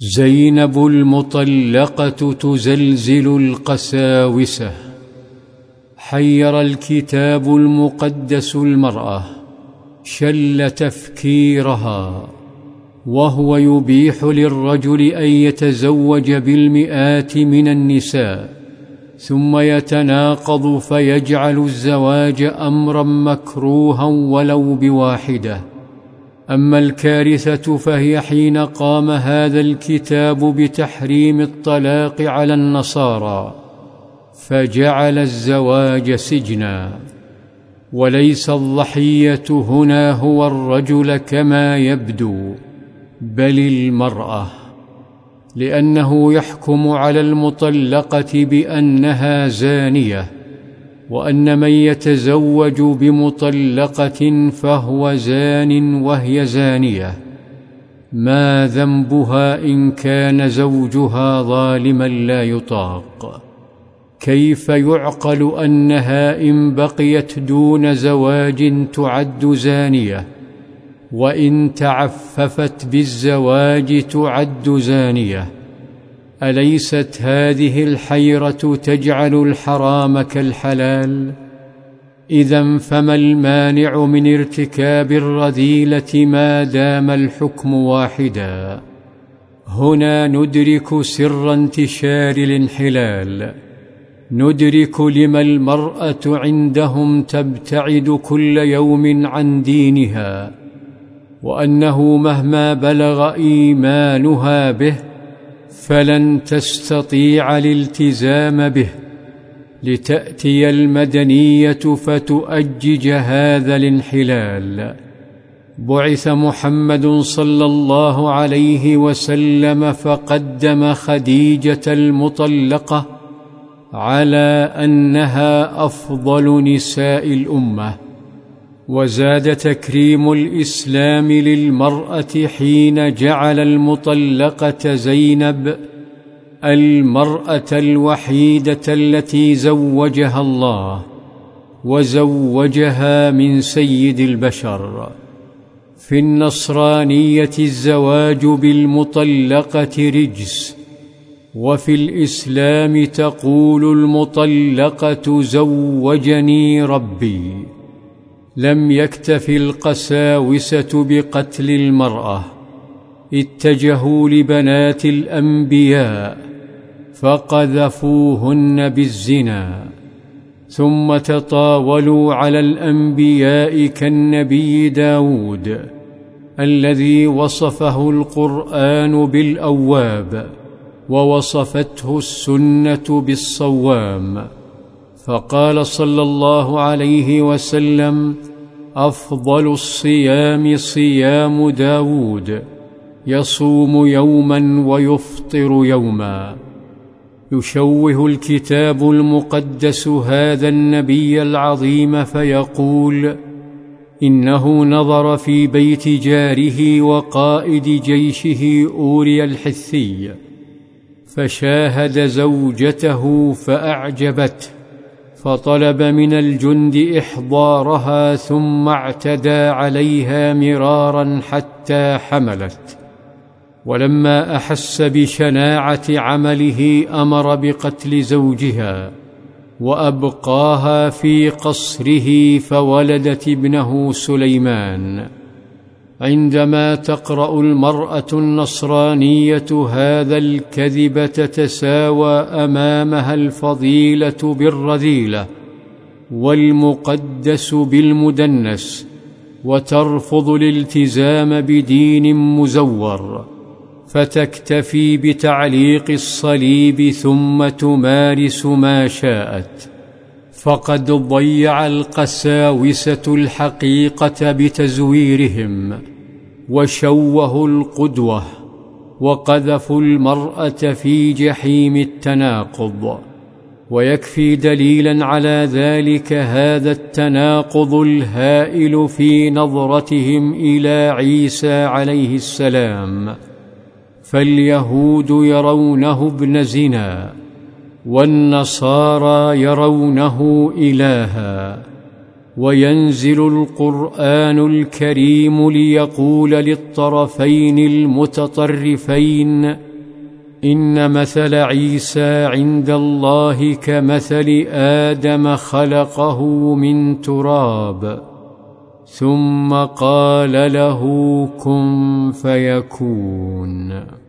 زينب المطلقة تزلزل القساوسه حير الكتاب المقدس المرأة شل تفكيرها وهو يبيح للرجل أن يتزوج بالمئات من النساء ثم يتناقض فيجعل الزواج أمرا مكروها ولو بواحدة. أما الكارثة فهي حين قام هذا الكتاب بتحريم الطلاق على النصارى فجعل الزواج سجنا. وليس الضحية هنا هو الرجل كما يبدو بل المرأة لأنه يحكم على المطلقة بأنها زانية. وأن من يتزوج بمطلقة فهو زان وهي زانية. ما ذنبها إن كان زوجها ظالما لا يطاق. كيف يعقل أنها إن بقيت دون زواج تعد زانية؟ وإن تعففت بالزواج تعد زانية. أليست هذه الحيرة تجعل الحرام كالحلال؟ إذا فما المانع من ارتكاب الرذيلة ما دام الحكم واحدا؟ هنا ندرك سر انتشار الانحلال. ندرك لما المرأة عندهم تبتعد كل يوم عن دينها وأنه مهما بلغ إيمانها به فلن تستطيع الالتزام به لتأتي المدنية فتؤجج هذا الانحلال. بعث محمد صلى الله عليه وسلم فقدم خديجة المطلقة على أنها أفضل نساء الأمة. وزاد تكريم الإسلام للمرأة حين جعل المطلقة زينب المرأة الوحيدة التي زوجها الله وزوجها من سيد البشر. في النصرانية الزواج بالمطلقة رجس وفي الإسلام تقول المطلقة زوجني ربي. لم يكتف القساوسة بقتل المرأة اتجهوا لبنات الأنبياء فقذفوهن بالزنا ثم تطاولوا على الأنبياء كالنبي داود الذي وصفه القرآن بالأواب ووصفته السنة بالصوام. فقال صلى الله عليه وسلم أفضل الصيام صيام داود يصوم يوما ويفطر يوما. يشوه الكتاب المقدس هذا النبي العظيم فيقول إنه نظر في بيت جاره وقائد جيشه أوري الحثي فشاهد زوجته فأعجبته. فطلب من الجند إحضارها ثم اعتدى عليها مرارا حتى حملت. ولما أحس بشناعة عمله أمر بقتل زوجها وأبقاها في قصره فولدت ابنه سليمان. عندما تقرأ المرأة النصرانية هذا الكذب تتساوى أمامها الفضيلة بالرذيلة والمقدس بالمدنس وترفض الالتزام بدين مزور فتكتفي بتعليق الصليب ثم تمارس ما شاءت فقد ضيع القساوسة الحقيقة بتزويرهم وشوهوا القدوة وقذفوا المرأة في جحيم التناقض ويكفي دليلا على ذلك هذا التناقض الهائل في نظرتهم إلى عيسى عليه السلام. فاليهود يرونه ابن زنا. والنصارى يرونه إلها وينزل القرآن الكريم ليقول للطرفين المتطرفين إن مثل عيسى عند الله كمثل آدم خلقه من تراب ثم قال له كن فيكون.